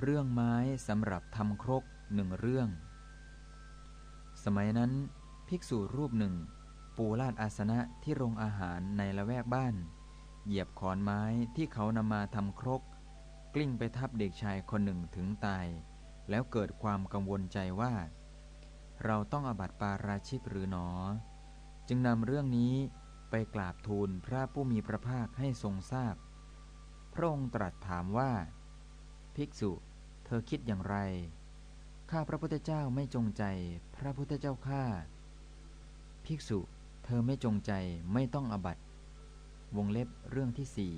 เรื่องไม้สำหรับทำครกหนึ่งเรื่อง สมัยนั้นภิกษุรูปหนึ่ง ปูลาดอาสนะที่โรงอาหารในละแวกบ้าน เหยียบขอนไม้ที่เขานำมาทำครก กลิ้งไปทับเด็กชายคนหนึ่งถึงตาย แล้วเกิดความกังวลใจว่า เราต้องอบัติปาราชิกหรือหนอ จึงนำเรื่องนี้ไปกราบทูลพระผู้มีพระภาคให้ทรงทราบพระองค์ตรัสถามว่า ภิกษุ ธอคิดอย่างไร ข้าพระพุทธเจ้าไม่จงใจ พระพุทธเจ้าข้า ภิกษุ เธอไม่จงใจไม่ต้องอบัต วงเล็บเรื่องที่สี่